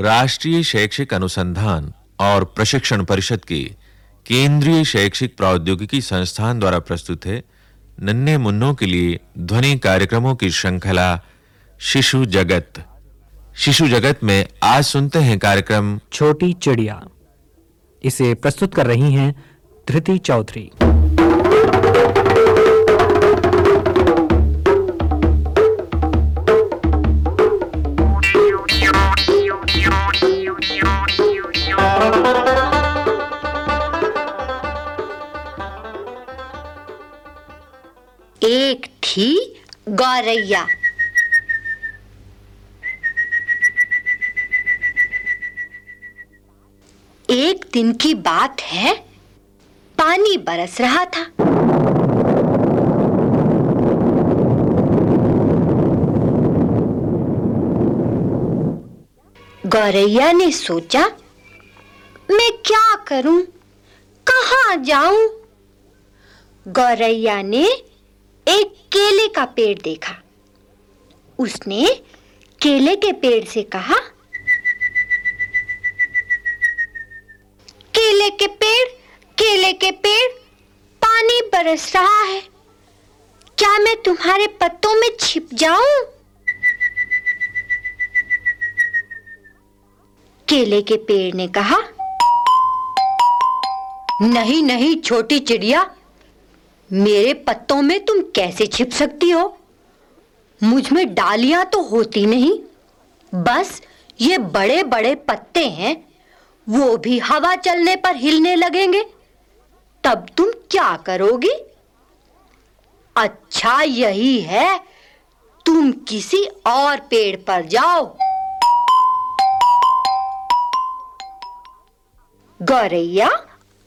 राष्ट्रीय शैक्षिक अनुसंधान और प्रशिक्षण परिषद के केंद्रीय शैक्षिक प्रौद्योगिकी संस्थान द्वारा प्रस्तुत है नन्हे मुन्नों के लिए ध्वनि कार्यक्रमों की श्रृंखला शिशु जगत। शिशु जगत में आज सुनते हैं कार्यक्रम छोटी चिड़िया। इसे प्रस्तुत कर रही हैं धृति चौधरी। एक थी गौरैया। एक दिन की बात है, पानी बरस रहा था। गौरैया ने सोचा, मैं क्या करूँ? कहाँ जाऊँ? गौरैया ने एक केले का पेड़ देखा। उसने केले के पेड़ से कहा, केले के पेड़, केले के पेड़, पानी बरस रहा है। क्या मैं तुम्हारे पत्तों में छिप जाऊँ? केले के पेड़ ने कहा, नहीं नहीं, छोटी चिड़िया मेरे पत्तों में तुम कैसे छिप सकती हो? मुझमें डालियाँ तो होती नहीं। बस ये बड़े बड़े पत्ते हैं, वो भी हवा चलने पर हिलने लगेंगे। तब तुम क्या करोगी? अच्छा यही है, तुम किसी और पेड़ पर जाओ। गौरैया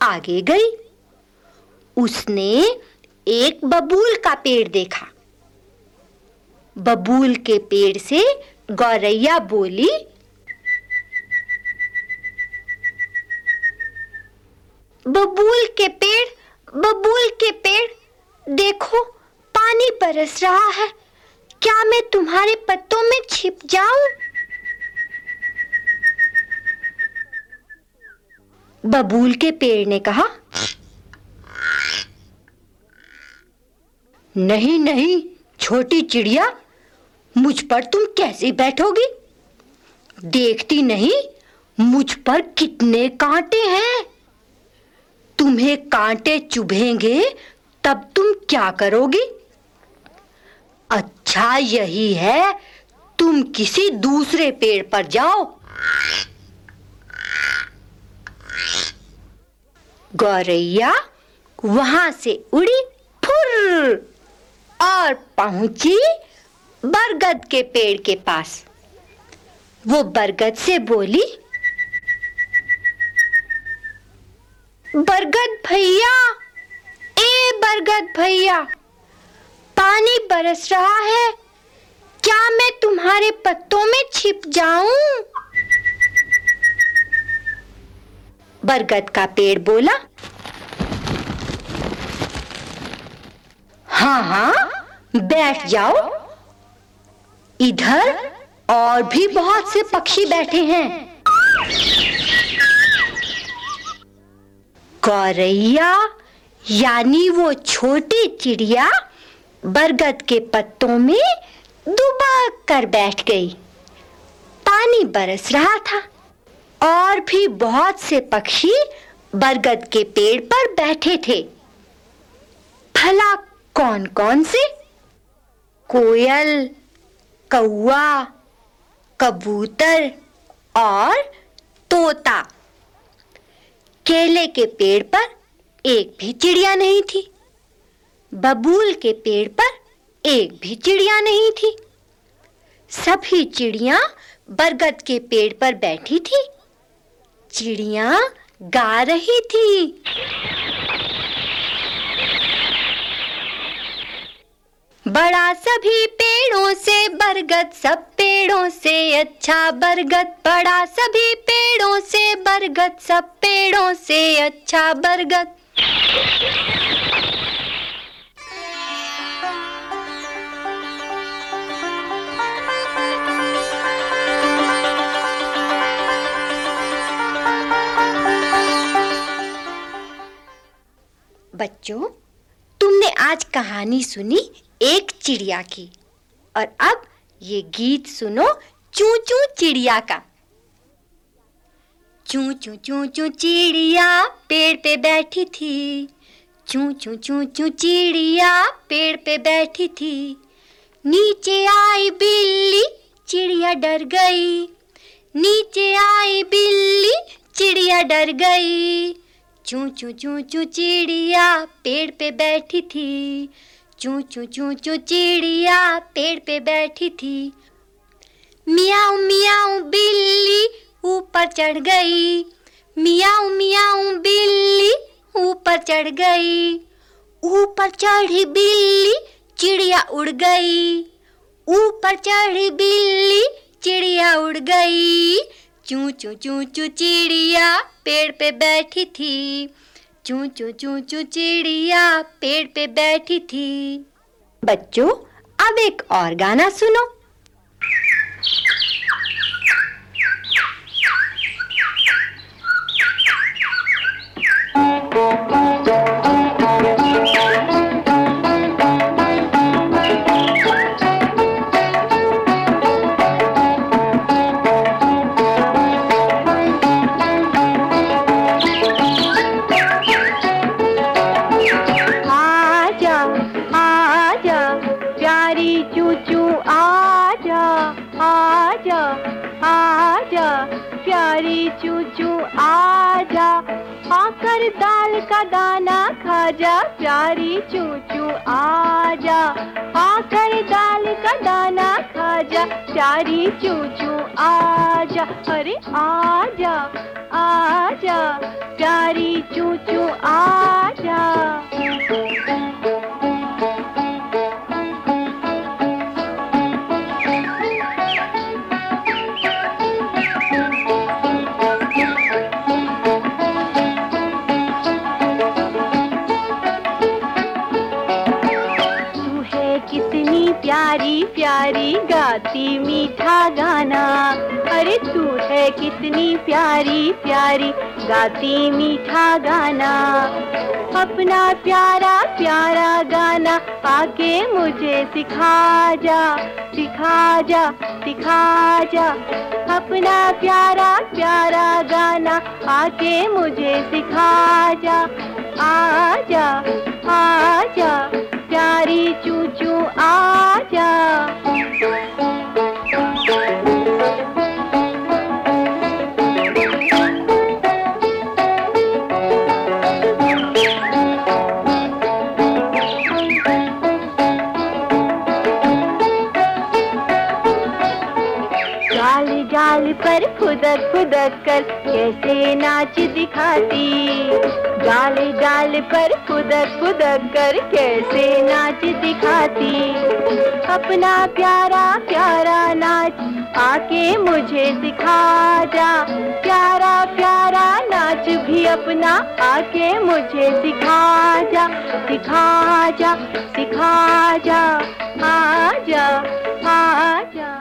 आगे गई। उसने एक बबूल का पेड़ देखा। बबूल के पेड़ से गौरैया बोली, बबूल के पेड़, बबूल के पेड़, देखो, पानी बरस रहा है। क्या मैं तुम्हारे पत्तों में छिप जाऊँ? बबूल के पेड़ ने कहा नहीं नहीं, छोटी चिड़िया, मुझ पर तुम कैसे बैठोगी? देखती नहीं, मुझ पर कितने कांटे हैं? तुम्हें कांटे चुभेंगे, तब तुम क्या करोगी? अच्छा यही है, तुम किसी दूसरे पेड़ पर जाओ। गौरैया, वहाँ से उड़ी फुर और पहुँची बरगद के पेड़ के पास। वो बरगद से बोली, बरगद भैया, ए बरगद भैया, पानी बरस रहा है, क्या मैं तुम्हारे पत्तों में छिप जाऊँ? बरगद का पेड़ बोला हाँ हाँ बैठ जाओ। इधर और भी बहुत से पक्षी बैठे हैं। गौरैया यानी वो छोटी चिड़िया, बरगद के पत्तों में दुबक कर बैठ गई। पानी बरस रहा था और भी बहुत से पक्षी बरगद के पेड़ पर बैठे थे। भला कौन कौन से कोयल कौआ कबूतर और तोता। केले के पेड़ पर एक भी चिड़िया नहीं थी। बबूल के पेड़ पर एक भी चिड़िया नहीं थी। सभी चिड़िया बरगद के पेड़ पर बैठी थी। चिड़िया गा रही थी। बड़ा सभी पेड़ों से, बरगद सब पेड़ों से अच्छा बरगद, बड़ा सभी पेड़ों से, बरगद सब पेड़ों से अच्छा बरगद। बच्चों, तुमने आज कहानी सुनी एक चिड़िया की। और अब ये गीत सुनो चू चू चिड़िया का। चू चू चू चू चिड़िया पेड़ पे बैठी थी। चू चू चू चू चिड़िया पेड़ पे बैठी थी। नीचे आई बिल्ली, चिड़िया डर गई। नीचे आई बिल्ली, चिड़िया डर गई। चू चू चू चू चिड़िया पेड़ पे बैठी थी। चू चू चू चू चिड़िया पेड़ पे बैठी थी। मियाऊ मियाऊ बिल्ली ऊपर चढ़ गई। मियाऊ मियाऊ बिल्ली ऊपर चढ़ गई। ऊपर चढ़ी बिल्ली चिड़िया उड़ गई। ऊपर चढ़ी बिल्ली चिड़िया उड़ गई। चू चू चू चू चिड़िया पेड़ पे बैठी थी। चू चू चू चू चिड़िया पेड़ पे बैठी थी। बच्चों, अब एक और गाना सुनो। आकर दाल का दाना खा जा, प्यारी चूचू आजा आकर दाल का दाना खा जा, प्यारी चूचू आजा अरे आ जा प्यारी चूचू आजा प्यारी प्यारी गाती मीठा गाना। अरे तू है कितनी प्यारी प्यारी, गाती मीठा गाना। अपना प्यारा प्यारा गाना आके मुझे सिखा जा सिखा जा सिखा जा। अपना प्यारा प्यारा गाना आके मुझे सिखा जा, आ जा, आ आजा प्यारी चूचू आजा पर खुदक खुदक कर कैसे नाच दिखाती? जाल जाल पर खुदक खुदक कर कैसे नाच दिखाती? अपना प्यारा प्यारा नाच आके मुझे सिखा जा। प्यारा प्यारा नाच भी अपना आके मुझे सिखा जा। सिखा जा सिखा जा आजा आजा प्यारी